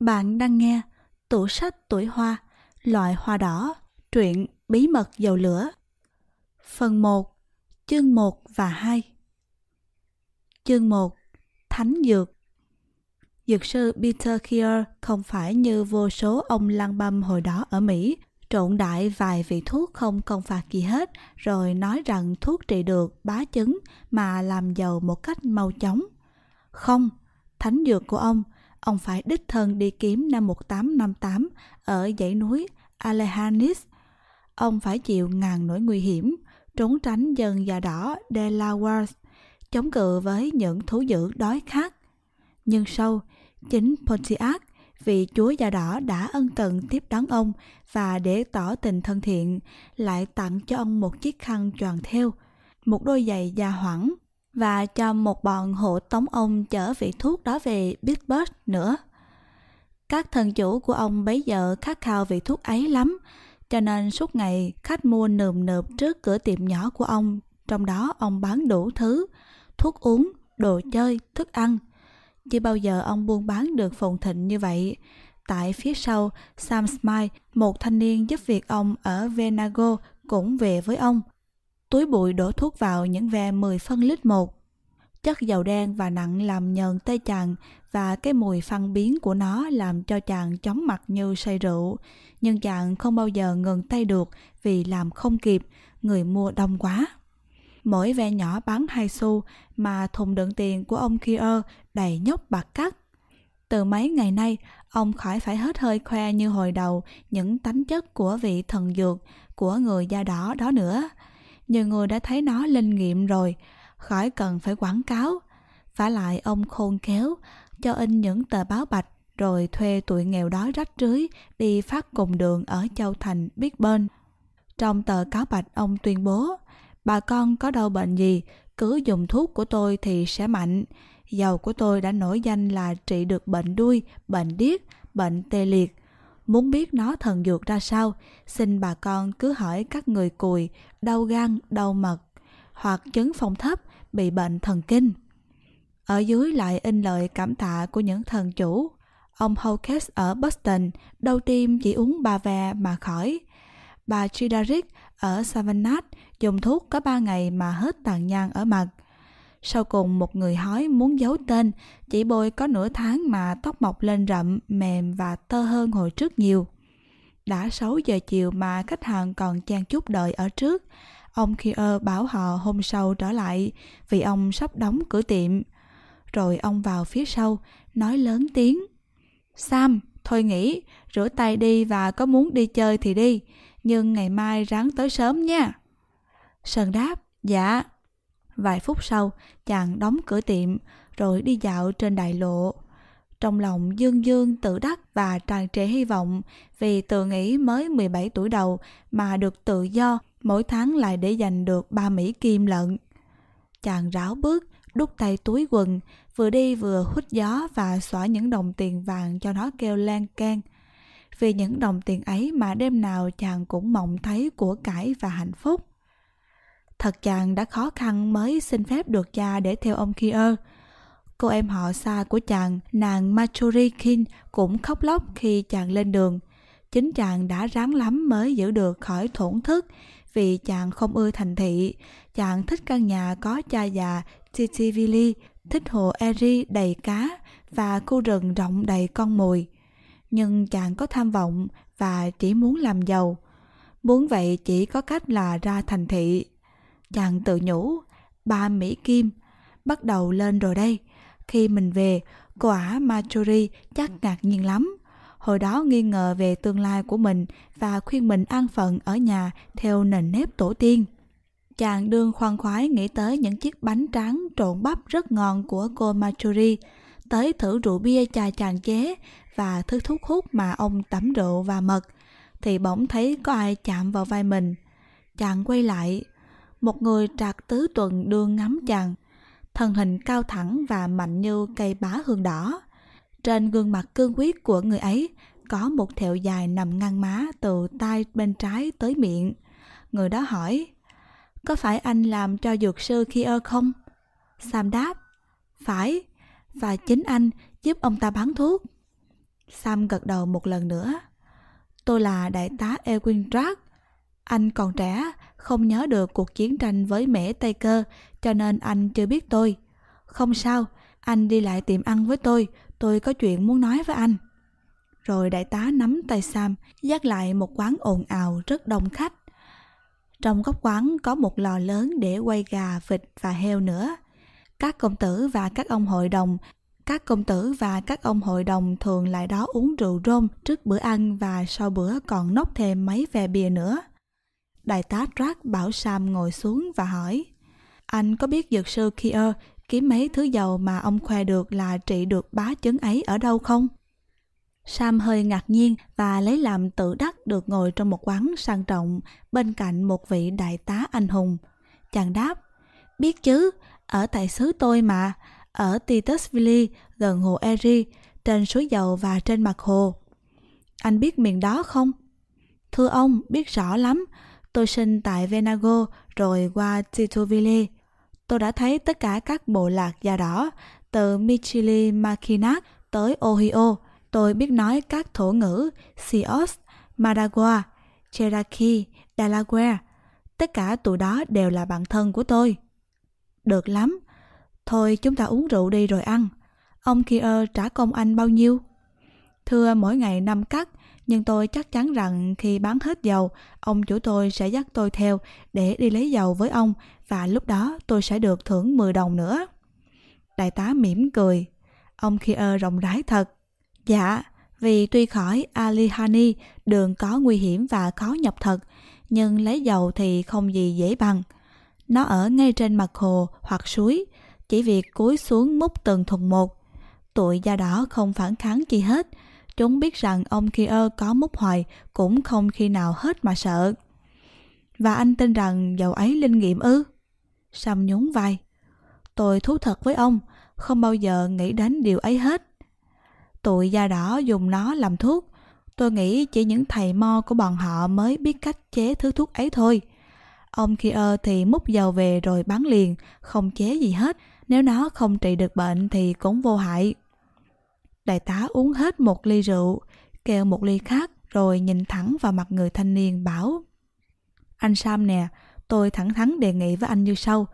Bạn đang nghe tủ sách tuổi hoa, loại hoa đỏ, truyện bí mật dầu lửa. Phần 1, chương 1 và 2. Chương 1, Thánh Dược Dược sư Peter Keir không phải như vô số ông lăng băm hồi đó ở Mỹ, trộn đại vài vị thuốc không công phạt gì hết, rồi nói rằng thuốc trị được bá chứng mà làm giàu một cách mau chóng. Không, thánh dược của ông, ông phải đích thân đi kiếm năm 1858 ở dãy núi Alehanis. Ông phải chịu ngàn nỗi nguy hiểm, trốn tránh dân da đỏ Delaware, chống cự với những thú dữ đói khát. Nhưng sau, chính Pontiac, vị chúa da đỏ đã ân cần tiếp đón ông và để tỏ tình thân thiện, lại tặng cho ông một chiếc khăn choàng theo, một đôi giày da hoảng và cho một bọn hộ tống ông chở vị thuốc đó về Pittsburgh nữa. Các thần chủ của ông bấy giờ khát khao vị thuốc ấy lắm, cho nên suốt ngày khách mua nườm nượp trước cửa tiệm nhỏ của ông, trong đó ông bán đủ thứ, thuốc uống, đồ chơi, thức ăn. Chưa bao giờ ông buôn bán được phồn thịnh như vậy. Tại phía sau, Sam Smile, một thanh niên giúp việc ông ở Venago, cũng về với ông. Túi bụi đổ thuốc vào những ve 10 phân lít một. Chất dầu đen và nặng làm nhờn tay chàng và cái mùi phân biến của nó làm cho chàng chóng mặt như say rượu. Nhưng chàng không bao giờ ngừng tay được vì làm không kịp, người mua đông quá. Mỗi ve nhỏ bán hai xu mà thùng đựng tiền của ông Kier đầy nhóc bạc cắt. Từ mấy ngày nay, ông khỏi phải hết hơi khoe như hồi đầu những tánh chất của vị thần dược của người da đỏ đó nữa. Nhiều người đã thấy nó linh nghiệm rồi, khỏi cần phải quảng cáo. Phải lại ông khôn khéo, cho in những tờ báo bạch rồi thuê tụi nghèo đói rách rưới đi phát cùng đường ở Châu Thành biết bên. Trong tờ cáo bạch ông tuyên bố, bà con có đau bệnh gì, cứ dùng thuốc của tôi thì sẽ mạnh. Dầu của tôi đã nổi danh là trị được bệnh đuôi, bệnh điếc, bệnh tê liệt. Muốn biết nó thần dược ra sao, xin bà con cứ hỏi các người cùi, đau gan, đau mật, hoặc chứng phong thấp, bị bệnh thần kinh. Ở dưới lại in lời cảm tạ của những thần chủ. Ông Hawkes ở Boston đau tim chỉ uống ba ve mà khỏi. Bà Chidaric ở Savannah dùng thuốc có ba ngày mà hết tàn nhang ở mặt. Sau cùng một người hói muốn giấu tên, chỉ bôi có nửa tháng mà tóc mọc lên rậm, mềm và tơ hơn hồi trước nhiều. Đã 6 giờ chiều mà khách hàng còn chen chút đợi ở trước. Ông Kier bảo họ hôm sau trở lại vì ông sắp đóng cửa tiệm. Rồi ông vào phía sau, nói lớn tiếng. Sam, thôi nghỉ, rửa tay đi và có muốn đi chơi thì đi. Nhưng ngày mai ráng tới sớm nha. Sơn đáp, dạ. Vài phút sau, chàng đóng cửa tiệm, rồi đi dạo trên đại lộ. Trong lòng dương dương tự đắc và tràn trề hy vọng vì tự nghĩ mới 17 tuổi đầu mà được tự do, mỗi tháng lại để giành được 3 Mỹ kim lận. Chàng ráo bước, đút tay túi quần, vừa đi vừa hút gió và xõa những đồng tiền vàng cho nó kêu lan can. Vì những đồng tiền ấy mà đêm nào chàng cũng mộng thấy của cải và hạnh phúc. Thật chàng đã khó khăn mới xin phép được cha để theo ông Kier. Cô em họ xa của chàng, nàng Machuri King cũng khóc lóc khi chàng lên đường. Chính chàng đã ráng lắm mới giữ được khỏi thổn thức vì chàng không ưa thành thị. Chàng thích căn nhà có cha già Titivili, thích hồ Eri đầy cá và khu rừng rộng đầy con mồi. Nhưng chàng có tham vọng và chỉ muốn làm giàu. Muốn vậy chỉ có cách là ra thành thị Chàng tự nhủ, ba Mỹ Kim, bắt đầu lên rồi đây. Khi mình về, cô ả Marjorie chắc ngạc nhiên lắm. Hồi đó nghi ngờ về tương lai của mình và khuyên mình an phận ở nhà theo nền nếp tổ tiên. Chàng đương khoan khoái nghĩ tới những chiếc bánh tráng trộn bắp rất ngon của cô Marjorie, tới thử rượu bia cha chàng chế và thứ thuốc hút mà ông tắm rượu và mật, thì bỗng thấy có ai chạm vào vai mình. Chàng quay lại, một người trạc tứ tuần đưa ngắm chàng, thân hình cao thẳng và mạnh như cây bá hương đỏ. Trên gương mặt cương quyết của người ấy có một thẹo dài nằm ngang má từ tai bên trái tới miệng. Người đó hỏi, có phải anh làm cho dược sư khi ơ không? Sam đáp, phải, và chính anh giúp ông ta bán thuốc. Sam gật đầu một lần nữa. Tôi là đại tá Edwin Drake. Anh còn trẻ, không nhớ được cuộc chiến tranh với mẻ Tây Cơ, cho nên anh chưa biết tôi. Không sao, anh đi lại tiệm ăn với tôi, tôi có chuyện muốn nói với anh. Rồi đại tá nắm tay Sam, dắt lại một quán ồn ào rất đông khách. Trong góc quán có một lò lớn để quay gà, vịt và heo nữa. Các công tử và các ông hội đồng các công tử và các ông hội đồng thường lại đó uống rượu rôm trước bữa ăn và sau bữa còn nốc thêm mấy vè bia nữa. Đại tá trác bảo Sam ngồi xuống và hỏi Anh có biết dược sư Kier kiếm mấy thứ dầu mà ông khoe được là trị được bá chứng ấy ở đâu không? Sam hơi ngạc nhiên và lấy làm tự đắc được ngồi trong một quán sang trọng bên cạnh một vị đại tá anh hùng. Chàng đáp, biết chứ, ở tại xứ tôi mà, ở Titusville gần hồ Erie, trên suối dầu và trên mặt hồ. Anh biết miền đó không? Thưa ông, biết rõ lắm. Tôi sinh tại Venago rồi qua Titusville. Tôi đã thấy tất cả các bộ lạc da đỏ từ Michilimackinac tới Ohio. Tôi biết nói các thổ ngữ Sios, Madagua, Cherokee, Delaware. Tất cả tụi đó đều là bạn thân của tôi. Được lắm. Thôi chúng ta uống rượu đi rồi ăn. Ông kia trả công anh bao nhiêu? Thưa mỗi ngày năm cắt, nhưng tôi chắc chắn rằng khi bán hết dầu, ông chủ tôi sẽ dắt tôi theo để đi lấy dầu với ông và lúc đó tôi sẽ được thưởng 10 đồng nữa. Đại tá mỉm cười. Ông kia rộng rãi thật. Dạ, vì tuy khỏi Alihani đường có nguy hiểm và khó nhập thật, nhưng lấy dầu thì không gì dễ bằng. Nó ở ngay trên mặt hồ hoặc suối, chỉ việc cúi xuống múc từng thùng một. Tụi da đỏ không phản kháng chi hết, chúng biết rằng ông Kier có múc hoài cũng không khi nào hết mà sợ. Và anh tin rằng dầu ấy linh nghiệm ư? Sam nhún vai. Tôi thú thật với ông, không bao giờ nghĩ đến điều ấy hết. Tụi da đỏ dùng nó làm thuốc. Tôi nghĩ chỉ những thầy mo của bọn họ mới biết cách chế thứ thuốc ấy thôi. Ông Kier thì múc dầu về rồi bán liền, không chế gì hết. Nếu nó không trị được bệnh thì cũng vô hại. Đại tá uống hết một ly rượu, kêu một ly khác rồi nhìn thẳng vào mặt người thanh niên bảo Anh Sam nè, tôi thẳng thắn đề nghị với anh như sau.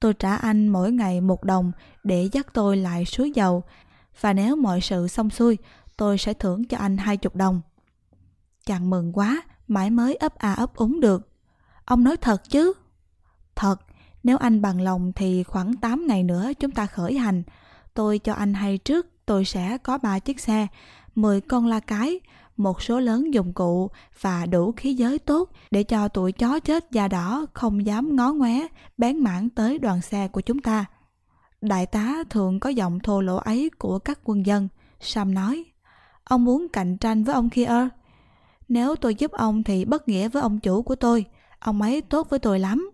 Tôi trả anh mỗi ngày một đồng để dắt tôi lại suối dầu và nếu mọi sự xong xuôi, tôi sẽ thưởng cho anh hai chục đồng. Chàng mừng quá, mãi mới ấp à ấp úng được. Ông nói thật chứ? Thật, nếu anh bằng lòng thì khoảng 8 ngày nữa chúng ta khởi hành. Tôi cho anh hay trước tôi sẽ có ba chiếc xe, 10 con la cái, một số lớn dụng cụ và đủ khí giới tốt để cho tụi chó chết da đỏ không dám ngó ngoé bén mảng tới đoàn xe của chúng ta. Đại tá thường có giọng thô lỗ ấy của các quân dân. Sam nói, ông muốn cạnh tranh với ông kia Nếu tôi giúp ông thì bất nghĩa với ông chủ của tôi. Ông ấy tốt với tôi lắm.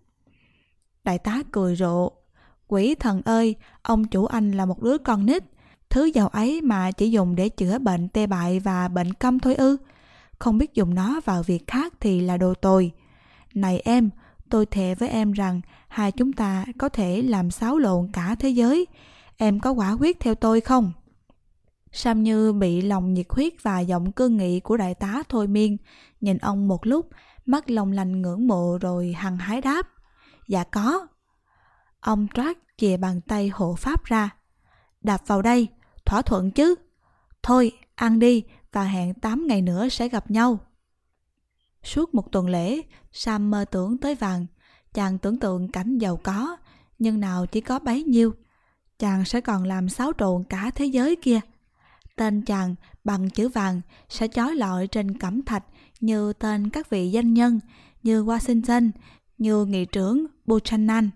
Đại tá cười rộ. Quỷ thần ơi, ông chủ anh là một đứa con nít. Thứ dầu ấy mà chỉ dùng để chữa bệnh tê bại và bệnh câm thôi ư. Không biết dùng nó vào việc khác thì là đồ tồi. Này em, tôi thề với em rằng hai chúng ta có thể làm xáo lộn cả thế giới. Em có quả quyết theo tôi không? Sam Như bị lòng nhiệt huyết và giọng cương nghị của đại tá thôi miên, nhìn ông một lúc, mắt lòng lành ngưỡng mộ rồi hằng hái đáp. Dạ có. Ông trác chìa bàn tay hộ pháp ra. Đạp vào đây, thỏa thuận chứ. Thôi, ăn đi và hẹn 8 ngày nữa sẽ gặp nhau. Suốt một tuần lễ, Sam mơ tưởng tới vàng. Chàng tưởng tượng cảnh giàu có, nhưng nào chỉ có bấy nhiêu. Chàng sẽ còn làm xáo trộn cả thế giới kia. Tên chàng bằng chữ vàng sẽ chói lọi trên cẩm thạch như tên các vị danh nhân như Washington, như nghị trưởng Buchanan.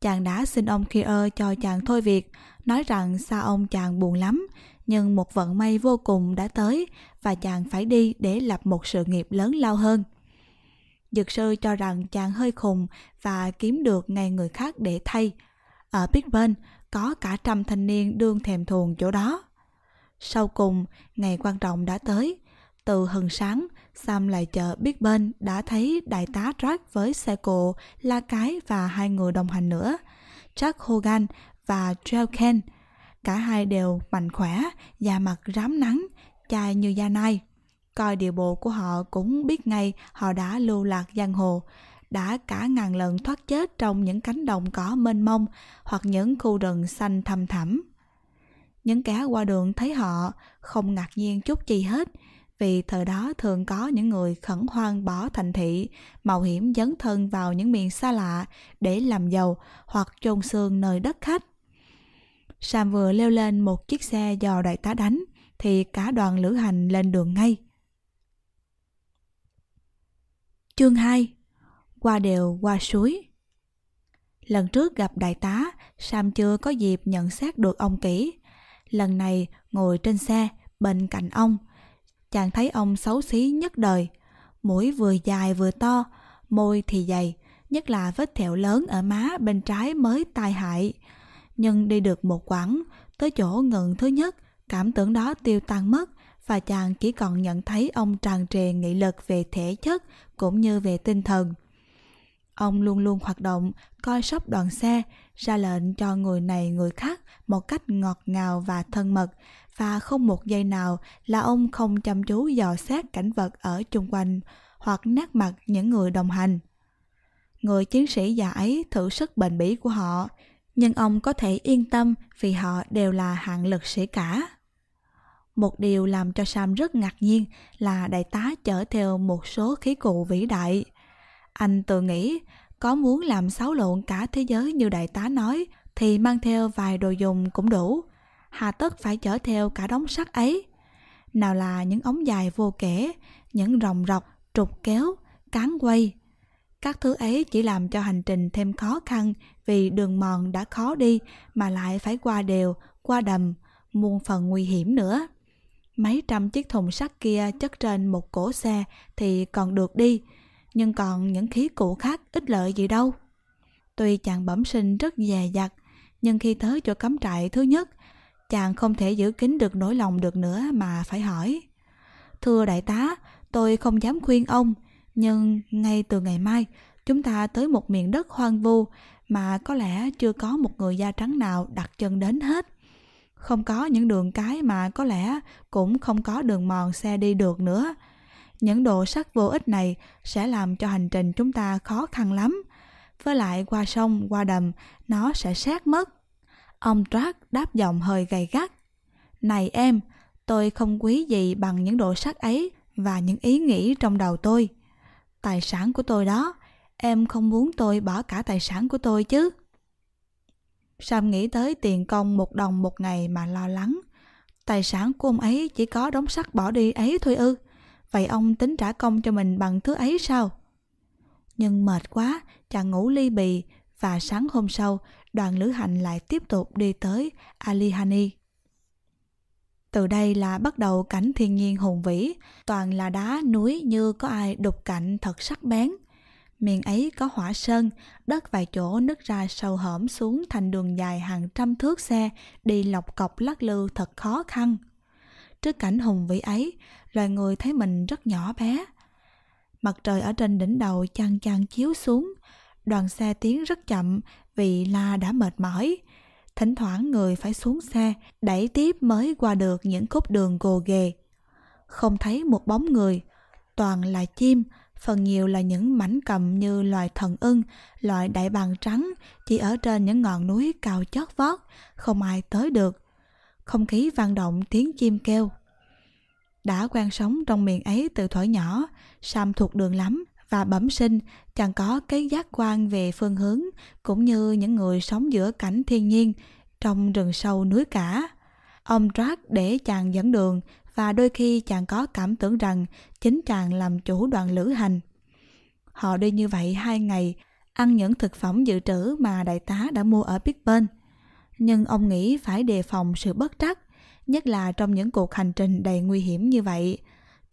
Chàng đã xin ông kia cho chàng thôi việc, nói rằng sao ông chàng buồn lắm, nhưng một vận may vô cùng đã tới và chàng phải đi để lập một sự nghiệp lớn lao hơn. Dược sư cho rằng chàng hơi khùng và kiếm được ngày người khác để thay. Ở Big Ben có cả trăm thanh niên đương thèm thuồng chỗ đó. Sau cùng, ngày quan trọng đã tới. Từ hừng sáng, Sam lại chợ biết bên đã thấy đại tá Jack với xe cộ, la cái và hai người đồng hành nữa. Jack Hogan và Joel Ken. Cả hai đều mạnh khỏe, da mặt rám nắng, chai như da nai. Coi điều bộ của họ cũng biết ngay họ đã lưu lạc giang hồ, đã cả ngàn lần thoát chết trong những cánh đồng cỏ mênh mông hoặc những khu rừng xanh thăm thẳm. Những kẻ qua đường thấy họ không ngạc nhiên chút gì hết, vì thời đó thường có những người khẩn hoang bỏ thành thị, mạo hiểm dấn thân vào những miền xa lạ để làm giàu hoặc chôn xương nơi đất khách. Sam vừa leo lên một chiếc xe do đại tá đánh, thì cả đoàn lữ hành lên đường ngay. Chương 2 Qua đèo qua suối Lần trước gặp đại tá, Sam chưa có dịp nhận xét được ông kỹ. Lần này ngồi trên xe, bên cạnh ông, chàng thấy ông xấu xí nhất đời. Mũi vừa dài vừa to, môi thì dày, nhất là vết thẹo lớn ở má bên trái mới tai hại. Nhưng đi được một quãng, tới chỗ ngừng thứ nhất, cảm tưởng đó tiêu tan mất và chàng chỉ còn nhận thấy ông tràn trề nghị lực về thể chất cũng như về tinh thần. Ông luôn luôn hoạt động, coi sóc đoàn xe, ra lệnh cho người này người khác một cách ngọt ngào và thân mật, và không một giây nào là ông không chăm chú dò xét cảnh vật ở chung quanh hoặc nát mặt những người đồng hành. Người chiến sĩ già ấy thử sức bền bỉ của họ, nhưng ông có thể yên tâm vì họ đều là hạng lực sĩ cả. Một điều làm cho Sam rất ngạc nhiên là đại tá chở theo một số khí cụ vĩ đại. Anh tự nghĩ có muốn làm xáo lộn cả thế giới như đại tá nói thì mang theo vài đồ dùng cũng đủ. Hà tất phải chở theo cả đống sắt ấy. Nào là những ống dài vô kể, những ròng rọc, trục kéo, cán quay. Các thứ ấy chỉ làm cho hành trình thêm khó khăn vì đường mòn đã khó đi mà lại phải qua đèo, qua đầm, muôn phần nguy hiểm nữa. Mấy trăm chiếc thùng sắt kia chất trên một cổ xe thì còn được đi, nhưng còn những khí cụ khác ít lợi gì đâu. Tuy chàng bẩm sinh rất dè dặt, nhưng khi tới chỗ cắm trại thứ nhất, chàng không thể giữ kín được nỗi lòng được nữa mà phải hỏi. Thưa đại tá, tôi không dám khuyên ông, nhưng ngay từ ngày mai, chúng ta tới một miền đất hoang vu mà có lẽ chưa có một người da trắng nào đặt chân đến hết. Không có những đường cái mà có lẽ cũng không có đường mòn xe đi được nữa. Những đồ sắt vô ích này sẽ làm cho hành trình chúng ta khó khăn lắm. Với lại qua sông, qua đầm, nó sẽ sát mất. Ông Trác đáp giọng hơi gay gắt. Này em, tôi không quý gì bằng những đồ sắt ấy và những ý nghĩ trong đầu tôi. Tài sản của tôi đó, em không muốn tôi bỏ cả tài sản của tôi chứ. Sam nghĩ tới tiền công một đồng một ngày mà lo lắng. Tài sản của ông ấy chỉ có đống sắt bỏ đi ấy thôi ư. Vậy ông tính trả công cho mình bằng thứ ấy sao? Nhưng mệt quá, chàng ngủ ly bì và sáng hôm sau, đoàn lữ hành lại tiếp tục đi tới Alihani. Từ đây là bắt đầu cảnh thiên nhiên hùng vĩ, toàn là đá núi như có ai đục cạnh thật sắc bén. Miền ấy có hỏa sơn, đất vài chỗ nứt ra sâu hõm xuống thành đường dài hàng trăm thước xe đi lọc cọc lắc lư thật khó khăn. Trước cảnh hùng vĩ ấy, loài người thấy mình rất nhỏ bé. Mặt trời ở trên đỉnh đầu chang chang chiếu xuống, đoàn xe tiến rất chậm vì la đã mệt mỏi. Thỉnh thoảng người phải xuống xe, đẩy tiếp mới qua được những khúc đường gồ ghề. Không thấy một bóng người, toàn là chim, phần nhiều là những mảnh cầm như loài thần ưng, loại đại bàng trắng chỉ ở trên những ngọn núi cao chót vót, không ai tới được. Không khí vang động tiếng chim kêu. Đã quen sống trong miền ấy từ thuở nhỏ, Sam thuộc đường lắm và bẩm sinh chẳng có cái giác quan về phương hướng cũng như những người sống giữa cảnh thiên nhiên trong rừng sâu núi cả. Ông Drake để chàng dẫn đường và đôi khi chàng có cảm tưởng rằng chính chàng làm chủ đoàn lữ hành. Họ đi như vậy hai ngày, ăn những thực phẩm dự trữ mà đại tá đã mua ở Big Ben. Nhưng ông nghĩ phải đề phòng sự bất trắc, nhất là trong những cuộc hành trình đầy nguy hiểm như vậy.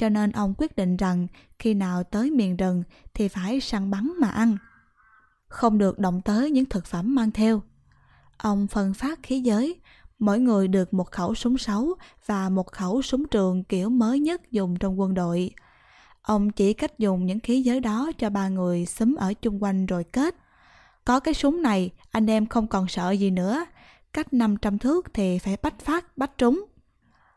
Cho nên ông quyết định rằng khi nào tới miền rừng thì phải săn bắn mà ăn. Không được động tới những thực phẩm mang theo. Ông phân phát khí giới, mỗi người được một khẩu súng sáu và một khẩu súng trường kiểu mới nhất dùng trong quân đội. Ông chỉ cách dùng những khí giới đó cho ba người xúm ở chung quanh rồi kết. Có cái súng này, anh em không còn sợ gì nữa. cách 500 thước thì phải bách phát bách trúng.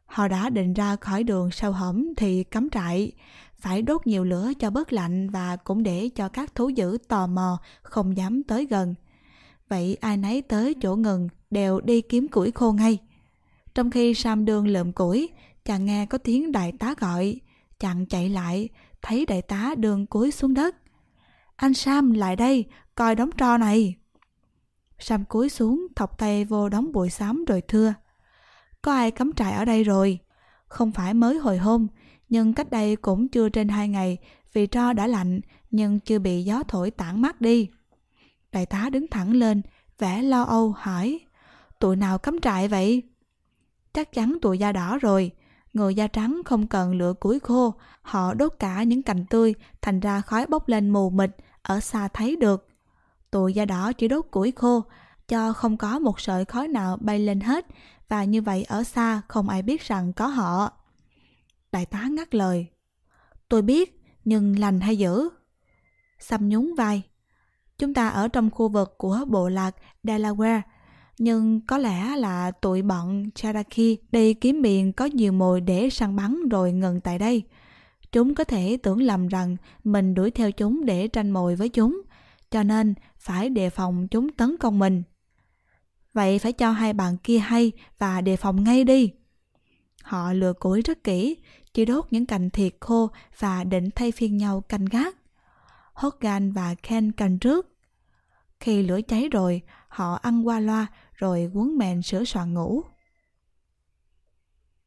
Họ đã định ra khỏi đường sâu hõm thì cắm trại, phải đốt nhiều lửa cho bớt lạnh và cũng để cho các thú dữ tò mò không dám tới gần. Vậy ai nấy tới chỗ ngừng đều đi kiếm củi khô ngay. Trong khi Sam đương lượm củi, chàng nghe có tiếng đại tá gọi. Chàng chạy lại, thấy đại tá đường cúi xuống đất. Anh Sam lại đây, coi đóng trò này. Sam cúi xuống, thọc tay vô đóng bụi xám rồi thưa. Có ai cắm trại ở đây rồi? Không phải mới hồi hôm, nhưng cách đây cũng chưa trên hai ngày vì tro đã lạnh nhưng chưa bị gió thổi tản mát đi. Đại tá đứng thẳng lên, vẻ lo âu hỏi Tụi nào cắm trại vậy? Chắc chắn tụi da đỏ rồi. Người da trắng không cần lửa củi khô, họ đốt cả những cành tươi, thành ra khói bốc lên mù mịt, ở xa thấy được. Tụi da đỏ chỉ đốt củi khô, cho không có một sợi khói nào bay lên hết, và như vậy ở xa không ai biết rằng có họ. Đại tá ngắt lời. Tôi biết, nhưng lành hay dữ? Xăm nhún vai. Chúng ta ở trong khu vực của bộ lạc Delaware, nhưng có lẽ là tụi bọn Cherokee đi kiếm miền có nhiều mồi để săn bắn rồi ngừng tại đây. Chúng có thể tưởng lầm rằng mình đuổi theo chúng để tranh mồi với chúng, cho nên phải đề phòng chúng tấn công mình. Vậy phải cho hai bạn kia hay và đề phòng ngay đi. Họ lừa củi rất kỹ, chỉ đốt những cành thiệt khô và định thay phiên nhau canh gác. Hogan và Ken canh trước. Khi lửa cháy rồi, họ ăn qua loa rồi quấn mền sửa soạn ngủ.